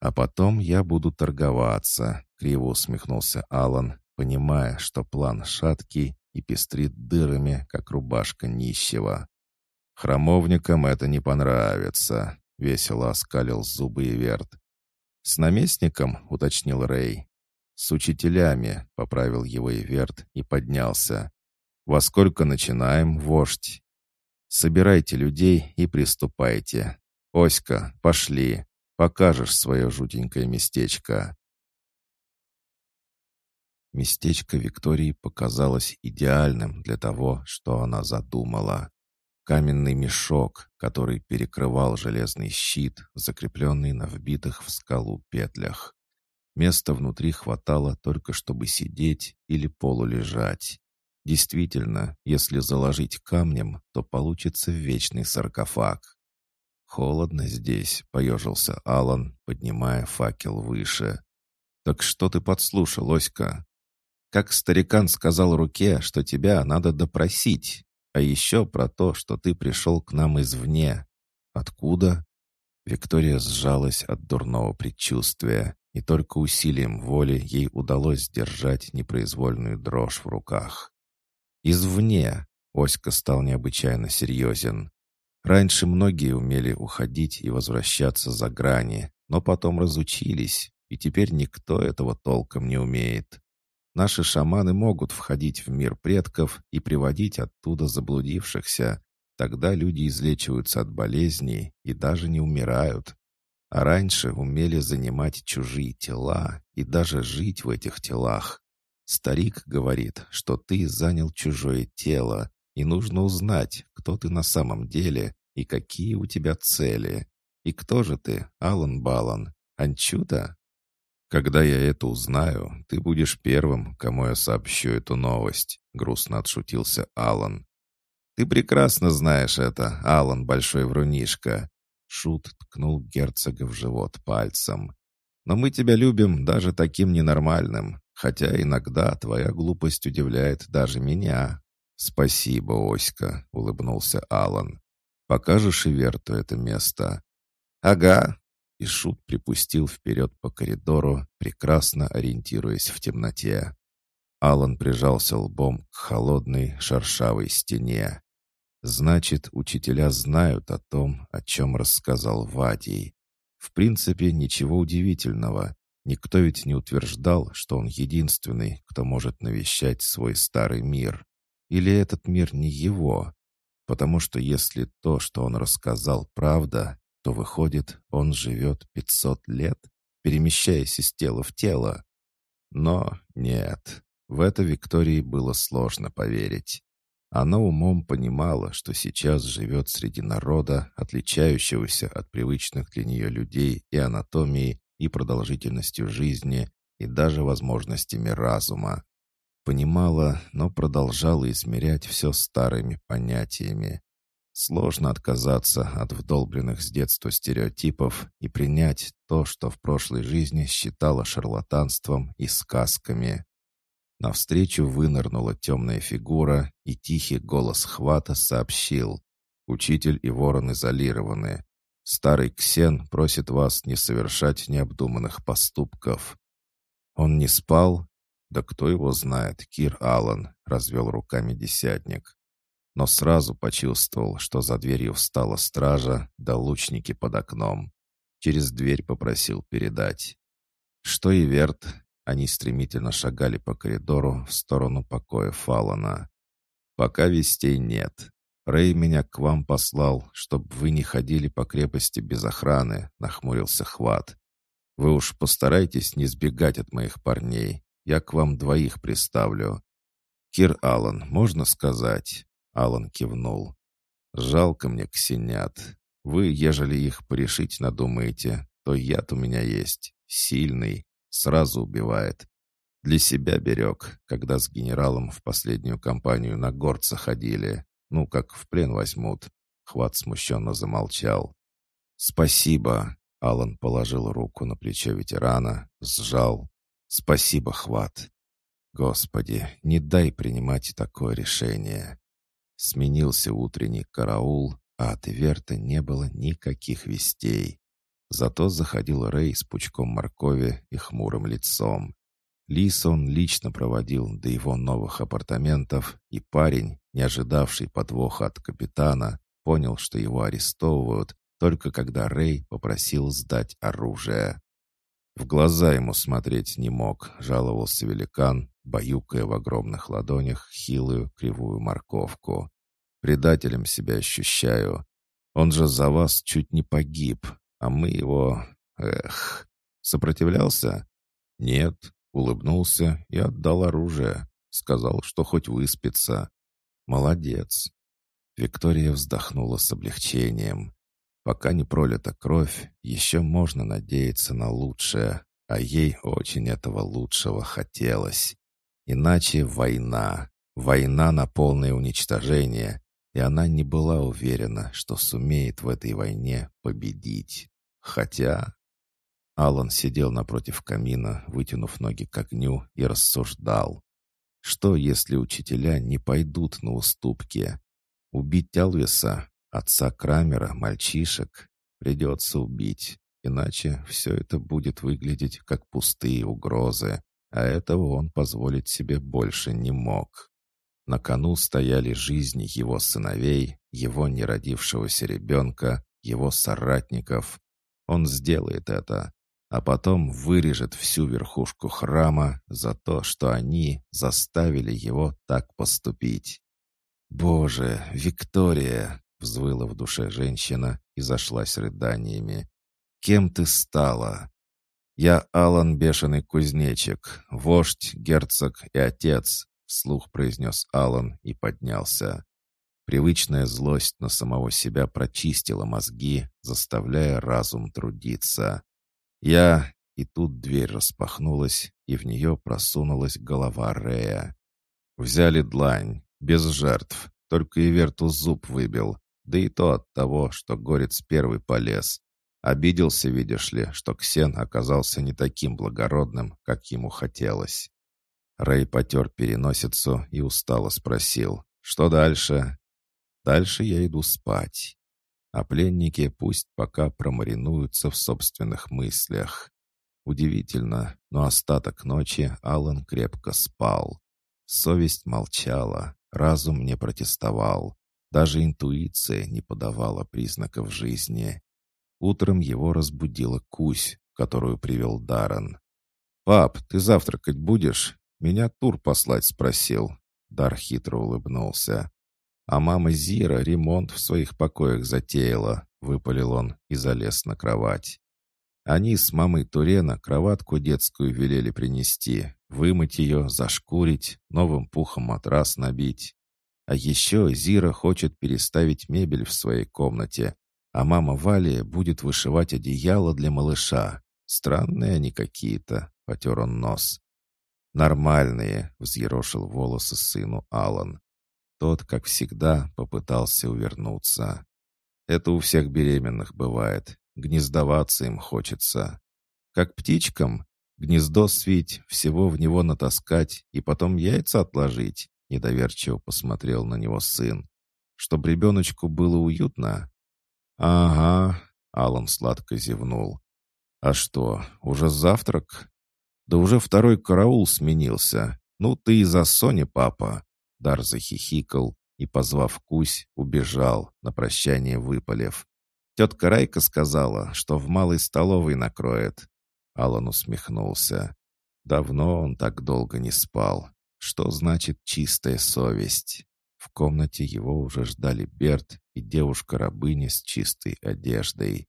Speaker 1: «А потом я буду торговаться», — криво усмехнулся Алан, понимая, что план шаткий и пестрит дырами, как рубашка нищего. «Храмовникам это не понравится», — весело оскалил зубы и верт. «С наместником?» — уточнил Рэй. «С учителями», — поправил его Иверт и поднялся. «Во сколько начинаем, вождь?» «Собирайте людей и приступайте. Оська, пошли, покажешь свое жутенькое местечко». Местечко Виктории показалось идеальным для того, что она задумала. Каменный мешок, который перекрывал железный щит, закрепленный на вбитых в скалу петлях. Места внутри хватало только, чтобы сидеть или полулежать. Действительно, если заложить камнем, то получится вечный саркофаг. «Холодно здесь», — поежился Алан, поднимая факел выше. «Так что ты подслушал, Оська?» «Как старикан сказал руке, что тебя надо допросить, а еще про то, что ты пришел к нам извне. Откуда?» Виктория сжалась от дурного предчувствия, и только усилием воли ей удалось сдержать непроизвольную дрожь в руках. Извне Оська стал необычайно серьезен. Раньше многие умели уходить и возвращаться за грани, но потом разучились, и теперь никто этого толком не умеет. Наши шаманы могут входить в мир предков и приводить оттуда заблудившихся. Тогда люди излечиваются от болезней и даже не умирают. А раньше умели занимать чужие тела и даже жить в этих телах. Старик говорит, что ты занял чужое тело, и нужно узнать, кто ты на самом деле и какие у тебя цели. И кто же ты, Алан Балан? Анчута? Когда я это узнаю, ты будешь первым, кому я сообщу эту новость. — грустно отшутился Алан. «Ты прекрасно знаешь это, Алан, большой врунишка!» Шут ткнул герцога в живот пальцем. «Но мы тебя любим даже таким ненормальным, хотя иногда твоя глупость удивляет даже меня». «Спасибо, Оська», — улыбнулся Алан. «Покажешь Иверту это место?» «Ага». И Шут припустил вперед по коридору, прекрасно ориентируясь в темноте. Алан прижался лбом к холодной шершавой стене. Значит, учителя знают о том, о чем рассказал Вадий. В принципе, ничего удивительного. Никто ведь не утверждал, что он единственный, кто может навещать свой старый мир. Или этот мир не его? Потому что если то, что он рассказал, правда, то выходит, он живет 500 лет, перемещаясь из тела в тело. Но нет, в это Виктории было сложно поверить. Она умом понимала, что сейчас живет среди народа, отличающегося от привычных для нее людей и анатомией, и продолжительностью жизни, и даже возможностями разума. Понимала, но продолжала измерять все старыми понятиями. Сложно отказаться от вдолбленных с детства стереотипов и принять то, что в прошлой жизни считала шарлатанством и сказками. Навстречу вынырнула темная фигура, и тихий голос хвата сообщил. «Учитель и ворон изолированы. Старый Ксен просит вас не совершать необдуманных поступков». «Он не спал?» «Да кто его знает, Кир Аллан», — развел руками десятник. Но сразу почувствовал, что за дверью встала стража, да лучники под окном. Через дверь попросил передать. «Что и Верт, они стремительно шагали по коридору в сторону покоя Фалана. «Пока вестей нет. Рэй меня к вам послал, чтобы вы не ходили по крепости без охраны», — нахмурился Хват. «Вы уж постарайтесь не сбегать от моих парней. Я к вам двоих приставлю». «Кир Аллан, можно сказать?» Аллан кивнул. «Жалко мне ксенят. Вы, ежели их порешить надумаете, то яд у меня есть. Сильный. Сразу убивает. Для себя берег, когда с генералом в последнюю кампанию на горца ходили. Ну, как в плен возьмут. Хват смущенно замолчал. «Спасибо!» — Алан положил руку на плечо ветерана, сжал. «Спасибо, Хват!» «Господи, не дай принимать такое решение!» Сменился утренний караул, а от Иверта не было никаких вестей. Зато заходил Рэй с пучком моркови и хмурым лицом. Лис он лично проводил до его новых апартаментов, и парень, не ожидавший подвоха от капитана, понял, что его арестовывают, только когда Рэй попросил сдать оружие. В глаза ему смотреть не мог, жаловался великан, баюкая в огромных ладонях хилую кривую морковку. «Предателем себя ощущаю. Он же за вас чуть не погиб, а мы его... Эх... Сопротивлялся? Нет. Улыбнулся и отдал оружие. Сказал, что хоть выспится. Молодец. Виктория вздохнула с облегчением. Пока не пролита кровь, еще можно надеяться на лучшее, а ей очень этого лучшего хотелось. Иначе война. Война на полное уничтожение, и она не была уверена, что сумеет в этой войне победить. Хотя... Алан сидел напротив камина, вытянув ноги к огню, и рассуждал. Что, если учителя не пойдут на уступки? Убить Алвиса, отца Крамера, мальчишек? Придется убить, иначе все это будет выглядеть как пустые угрозы, а этого он позволить себе больше не мог. На кону стояли жизни его сыновей, его неродившегося ребенка, его соратников, он сделает это, а потом вырежет всю верхушку храма за то, что они заставили его так поступить. «Боже, Виктория!» — взвыла в душе женщина и зашлась рыданиями. «Кем ты стала?» «Я Алан Бешеный Кузнечик, вождь, герцог и отец», — вслух произнес Алан и поднялся. Привычная злость на самого себя прочистила мозги, заставляя разум трудиться. Я... И тут дверь распахнулась, и в нее просунулась голова Рея. Взяли длань, без жертв. Только и Верту зуб выбил. Да и то от того, что Горец первый полез. Обиделся, видишь ли, что Ксен оказался не таким благородным, как ему хотелось. Рэй потер переносицу и устало спросил, что дальше? Дальше я иду спать. А пленники пусть пока промаринуются в собственных мыслях. Удивительно, но остаток ночи Алан крепко спал. Совесть молчала, разум не протестовал. Даже интуиция не подавала признаков жизни. Утром его разбудила Кусь, которую привел Даррен. «Пап, ты завтракать будешь? Меня тур послать спросил». Дар хитро улыбнулся. «А мама Зира ремонт в своих покоях затеяла», — выпалил он и залез на кровать. Они с мамой Турена кроватку детскую велели принести, вымыть ее, зашкурить, новым пухом матрас набить. А еще Зира хочет переставить мебель в своей комнате, а мама Валия будет вышивать одеяло для малыша. Странные они какие-то, потер он нос. «Нормальные», — взъерошил волосы сыну Алан. Тот, как всегда, попытался увернуться. «Это у всех беременных бывает. Гнездоваться им хочется. Как птичкам? Гнездо свить, всего в него натаскать и потом яйца отложить?» Недоверчиво посмотрел на него сын. «Чтоб ребеночку было уютно?» «Ага», — Алан сладко зевнул. «А что, уже завтрак?» «Да уже второй караул сменился. Ну, ты из-за Сони, папа!» Дар захихикал и, позвав Кусь, убежал, на прощание выпалив. «Тетка Райка сказала, что в малой столовой накроет». Алан усмехнулся. Давно он так долго не спал. Что значит чистая совесть? В комнате его уже ждали Берт и девушка-рабыня с чистой одеждой.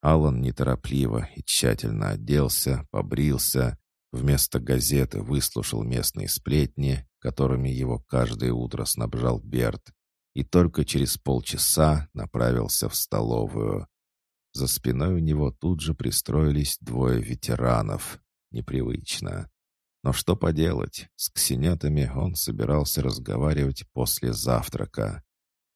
Speaker 1: Алан неторопливо и тщательно оделся, побрился, вместо газеты выслушал местные сплетни, которыми его каждое утро снабжал Берт, и только через полчаса направился в столовую. За спиной у него тут же пристроились двое ветеранов. Непривычно. Но что поделать, с ксенетами он собирался разговаривать после завтрака.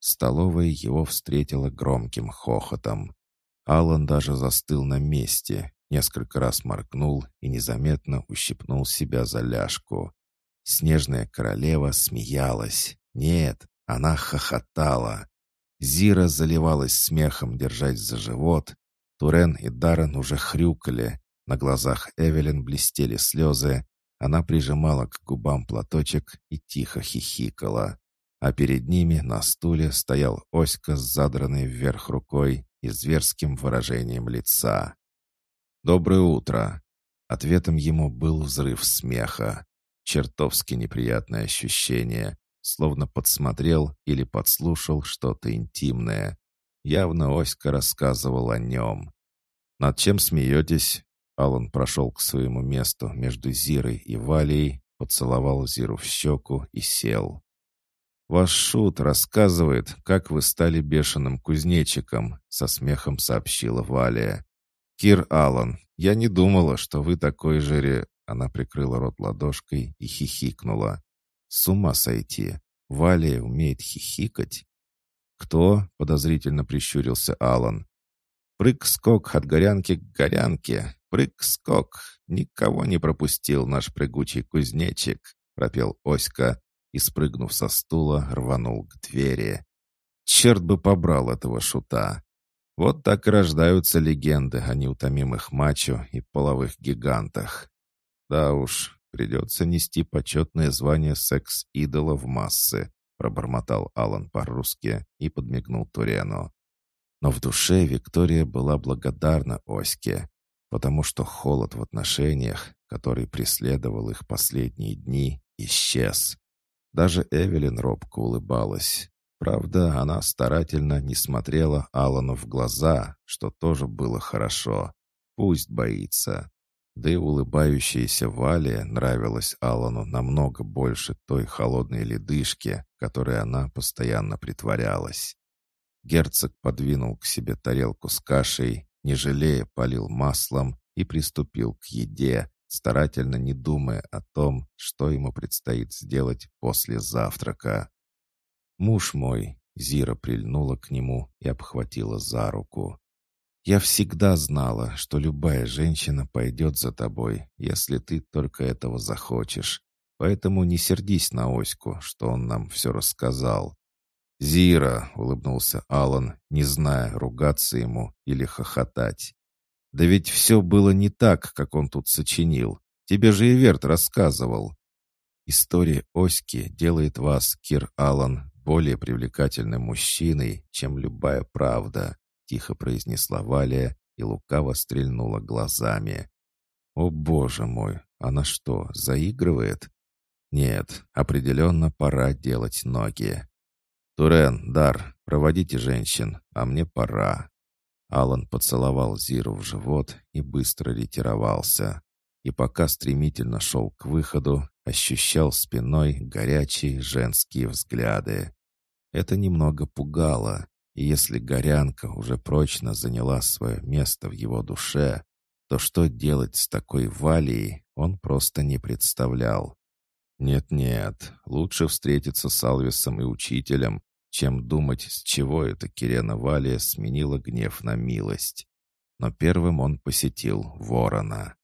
Speaker 1: Столовая его встретила громким хохотом. Алан даже застыл на месте, несколько раз моргнул и незаметно ущипнул себя за ляжку. Снежная королева смеялась. Нет, она хохотала. Зира заливалась смехом держать за живот. Турен и Даррен уже хрюкали. На глазах Эвелин блестели слезы, она прижимала к губам платочек и тихо хихикала. А перед ними на стуле стоял Оська с задранной вверх рукой и зверским выражением лица. «Доброе утро!» Ответом ему был взрыв смеха. Чертовски неприятное ощущение, словно подсмотрел или подслушал что-то интимное. Явно Оська рассказывал о нем. «Над чем смеетесь?» Алан прошел к своему месту между Зирой и Валией, поцеловал Зиру в щеку и сел. «Ваш шут рассказывает, как вы стали бешеным кузнечиком», — со смехом сообщила Валия. «Кир Аллан, я не думала, что вы такой же ре...» Она прикрыла рот ладошкой и хихикнула. «С ума сойти! Валия умеет хихикать?» «Кто?» — подозрительно прищурился Алан. «Прыг-скок от горянки к горянке. Прыг-скок. Никого не пропустил наш прыгучий кузнечик», — пропел Оська и, спрыгнув со стула, рванул к двери. «Черт бы побрал этого шута!» Вот так и рождаются легенды о неутомимых мачо и половых гигантах. Да уж, придется нести почетное звание секс-идола в массы, пробормотал Алан по-русски и подмигнул Турену. Но в душе Виктория была благодарна Оське, потому что холод в отношениях, который преследовал их последние дни, исчез. Даже Эвелин робко улыбалась. Правда, она старательно не смотрела Алану в глаза, что тоже было хорошо. Пусть боится. Да и улыбающаяся Валя нравилась Алану намного больше той холодной ледышки, которой она постоянно притворялась. Герцог подвинул к себе тарелку с кашей, не жалея полил маслом и приступил к еде, старательно не думая о том, что ему предстоит сделать после завтрака. «Муж мой», — Зира прильнула к нему и обхватила за руку. «Я всегда знала, что любая женщина пойдет за тобой, если ты только этого захочешь. Поэтому не сердись на Оську, что он нам все рассказал. «Зира!» — улыбнулся Алан, не зная, ругаться ему или хохотать. «Да ведь все было не так, как он тут сочинил. Тебе же Иверт рассказывал». История Оськи делает вас, Кир Алан, более привлекательным мужчиной, чем любая правда, тихо произнесла Валя и лукаво стрельнула глазами. «О, боже мой, она что, заигрывает?» «Нет, определенно пора делать ноги». «Турен, Дар, проводите женщин, а мне пора». Алан поцеловал Зиру в живот и быстро ретировался. И пока стремительно шел к выходу, ощущал спиной горячие женские взгляды. Это немного пугало, и если горянка уже прочно заняла свое место в его душе, то что делать с такой Валией он просто не представлял. Нет-нет, лучше встретиться с Алвисом и учителем, чем думать, с чего это Кирена Валия сменила гнев на милость. Но первым он посетил ворона.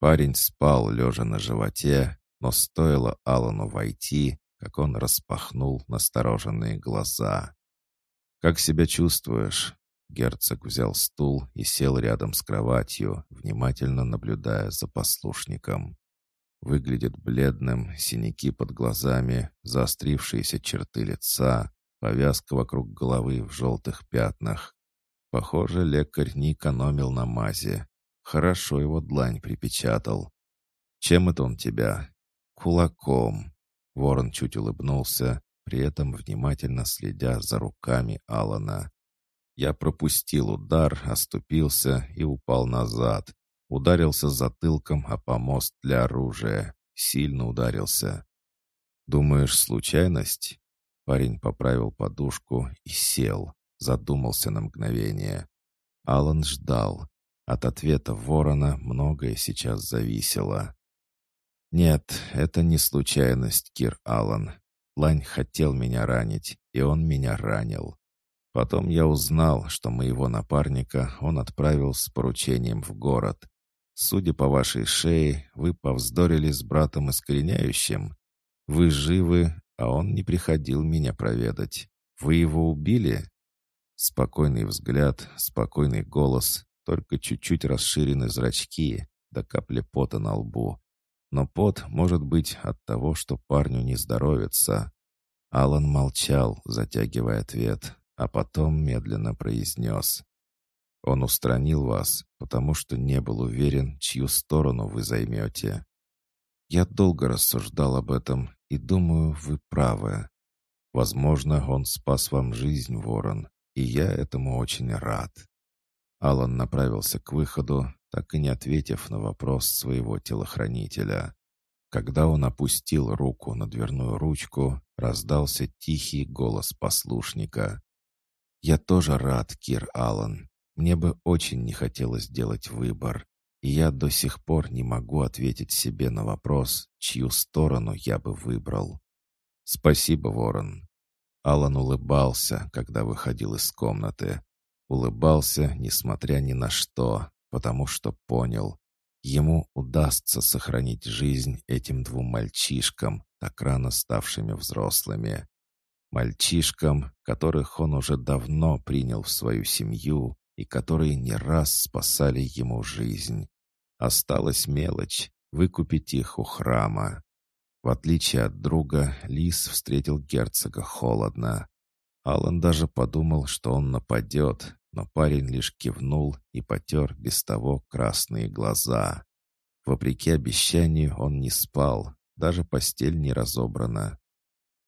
Speaker 1: Парень спал, лежа на животе, но стоило Алану войти, как он распахнул настороженные глаза. «Как себя чувствуешь?» Герцог взял стул и сел рядом с кроватью, внимательно наблюдая за послушником. Выглядит бледным, синяки под глазами, заострившиеся черты лица, Повязка вокруг головы в желтых пятнах. Похоже, лекарь не экономил на мазе. Хорошо его длань припечатал. «Чем это он тебя?» «Кулаком». Ворон чуть улыбнулся, при этом внимательно следя за руками Алана. Я пропустил удар, оступился и упал назад. Ударился затылком о помост для оружия. Сильно ударился. «Думаешь, случайность?» Парень поправил подушку и сел, задумался на мгновение. Алан ждал. От ответа ворона многое сейчас зависело. «Нет, это не случайность, Кир Алан. Лань хотел меня ранить, и он меня ранил. Потом я узнал, что моего напарника он отправил с поручением в город. Судя по вашей шее, вы повздорили с братом Искореняющим. Вы живы, а он не приходил меня проведать. Вы его убили?» Спокойный взгляд, спокойный голос, только чуть-чуть расширены зрачки, до капли пота на лбу. Но пот может быть от того, что парню не здоровится. Алан молчал, затягивая ответ, а потом медленно произнес. «Он устранил вас, потому что не был уверен, чью сторону вы займете. Я долго рассуждал об этом и думаю, вы правы. Возможно, он спас вам жизнь, Ворон, и я этому очень рад». Алан направился к выходу, так и не ответив на вопрос своего телохранителя. Когда он опустил руку на дверную ручку, раздался тихий голос послушника. «Я тоже рад, Кир Аллан. Мне бы очень не хотелось делать выбор, и я до сих пор не могу ответить себе на вопрос, чью сторону я бы выбрал. Спасибо, Ворон. Алан улыбался, когда выходил из комнаты. Улыбался, несмотря ни на что, потому что понял, ему удастся сохранить жизнь этим двум мальчишкам, так рано ставшими взрослыми. Мальчишкам, которых он уже давно принял в свою семью и которые не раз спасали ему жизнь. Осталась мелочь — выкупить их у храма. В отличие от друга, Лис встретил герцога холодно. Алан даже подумал, что он нападет, но парень лишь кивнул и потер без того красные глаза. Вопреки обещанию он не спал, даже постель не разобрана.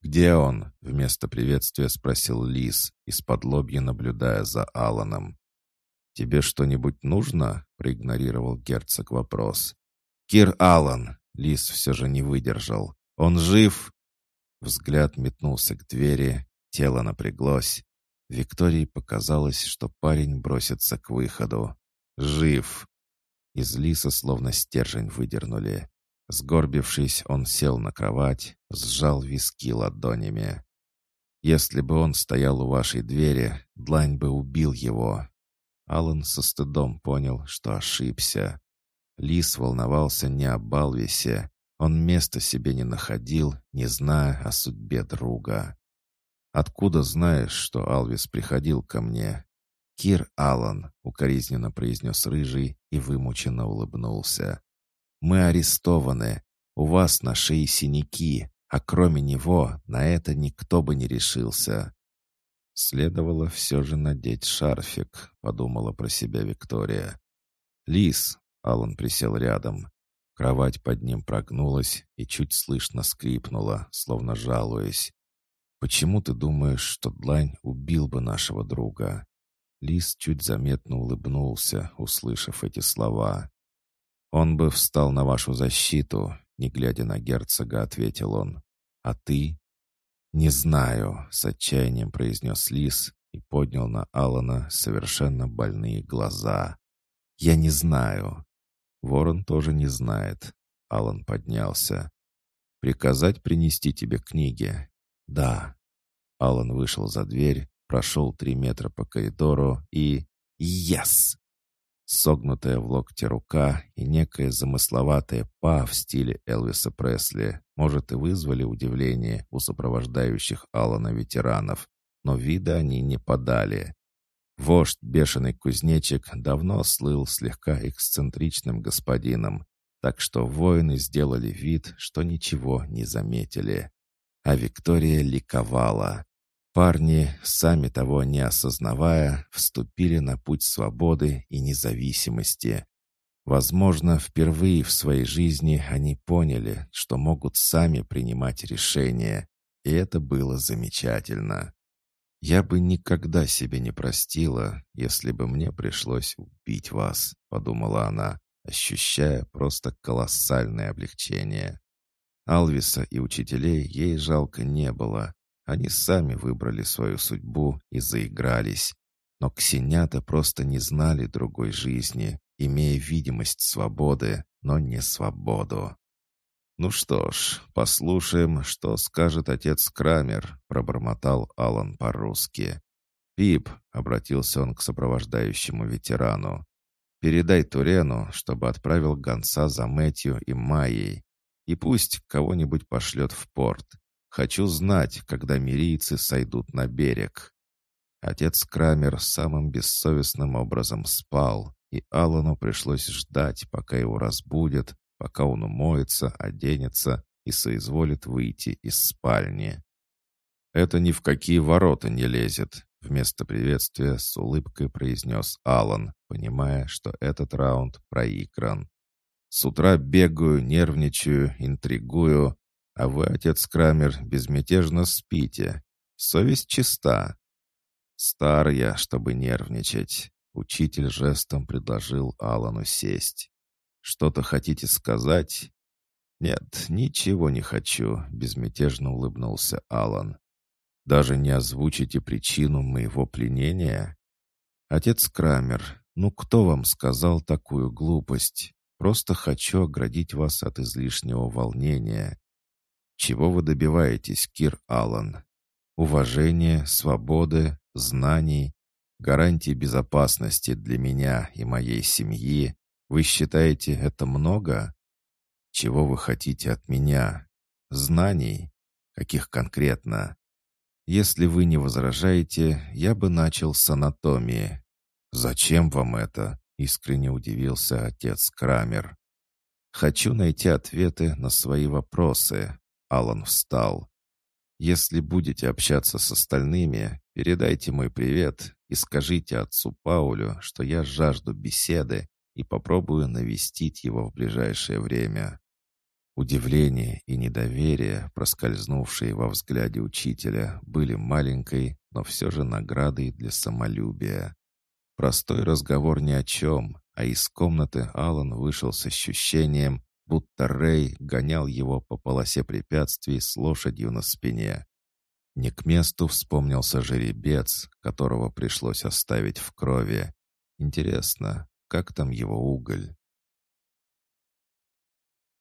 Speaker 1: «Где он?» — вместо приветствия спросил Лис, из-под лобья наблюдая за Аланом. «Тебе что-нибудь нужно?» — проигнорировал герцог вопрос. «Кир Аллан!» — Лис все же не выдержал. «Он жив?» Взгляд метнулся к двери, тело напряглось. Виктории показалось, что парень бросится к выходу. «Жив!» Из лиса словно стержень выдернули. Сгорбившись, он сел на кровать, сжал виски ладонями. «Если бы он стоял у вашей двери, длань бы убил его». Алан со стыдом понял, что ошибся. Лис волновался не о Балвисе. Он места себе не находил, не зная о судьбе друга. «Откуда знаешь, что Алвис приходил ко мне?» «Кир Аллан», — укоризненно произнес Рыжий и вымученно улыбнулся. «Мы арестованы. У вас на шее синяки, а кроме него на это никто бы не решился». «Следовало все же надеть шарфик», — подумала про себя Виктория. «Лис», — Аллан присел рядом. Кровать под ним прогнулась и чуть слышно скрипнула, словно жалуясь. «Почему ты думаешь, что Длань убил бы нашего друга?» Лис чуть заметно улыбнулся, услышав эти слова. «Он бы встал на вашу защиту», — не глядя на герцога, ответил он. «А ты?» «Не знаю», — с отчаянием произнес Лис и поднял на Алана совершенно больные глаза. «Я не знаю». Ворон тоже не знает. Алан поднялся. «Приказать принести тебе книги?» «Да». Алан вышел за дверь, прошел три метра по коридору и... Yes! Согнутая в локте рука и некая замысловатая па в стиле Элвиса Пресли, может, и вызвали удивление у сопровождающих Алана ветеранов, но вида они не подали. Вождь, бешеный кузнечик, давно слыл слегка эксцентричным господином, так что воины сделали вид, что ничего не заметили. А Виктория ликовала. Парни, сами того не осознавая, вступили на путь свободы и независимости. Возможно, впервые в своей жизни они поняли, что могут сами принимать решения, и это было замечательно. «Я бы никогда себе не простила, если бы мне пришлось убить вас», — подумала она, ощущая просто колоссальное облегчение. Алвиса и учителей ей жалко не было, они сами выбрали свою судьбу и заигрались. Но ксенята просто не знали другой жизни, имея видимость свободы, но не свободу. «Ну что ж, послушаем, что скажет отец Крамер», — пробормотал Алан по-русски. «Пип», — обратился он к сопровождающему ветерану, — «передай Турену, чтобы отправил гонца за Мэтью и Майей, и пусть кого-нибудь пошлет в порт. Хочу знать, когда мирийцы сойдут на берег». Отец Крамер самым бессовестным образом спал, и Аллану пришлось ждать, пока его разбудят, пока он умоется, оденется и соизволит выйти из спальни. «Это ни в какие ворота не лезет», — вместо приветствия с улыбкой произнес Аллан, понимая, что этот раунд проигран. «С утра бегаю, нервничаю, интригую, а вы, отец Крамер, безмятежно спите. Совесть чиста. Стар я, чтобы нервничать. Учитель жестом предложил Алану сесть. «Что-то хотите сказать?» «Нет, ничего не хочу», — безмятежно улыбнулся Алан. «Даже не озвучите причину моего пленения?» «Отец Крамер, ну кто вам сказал такую глупость? Просто хочу оградить вас от излишнего волнения. Чего вы добиваетесь, Кир Аллан? Уважения, свободы, знаний, гарантии безопасности для меня и моей семьи. Вы считаете это много? Чего вы хотите от меня? Знаний? Каких конкретно? Если вы не возражаете, я бы начал с анатомии. Зачем вам это? Искренне удивился отец Крамер. Хочу найти ответы на свои вопросы, Алан встал. «Если будете общаться с остальными, передайте мой привет и скажите отцу Паулю, что я жажду беседы и попробую навестить его в ближайшее время». Удивление и недоверие, проскользнувшие во взгляде учителя, были маленькой, но все же наградой для самолюбия. Простой разговор ни о чем, а из комнаты Алан вышел с ощущением, будто Рэй гонял его по полосе препятствий с лошадью на спине. Не к месту вспомнился жеребец, которого пришлось оставить в крови. Интересно, как там его уголь?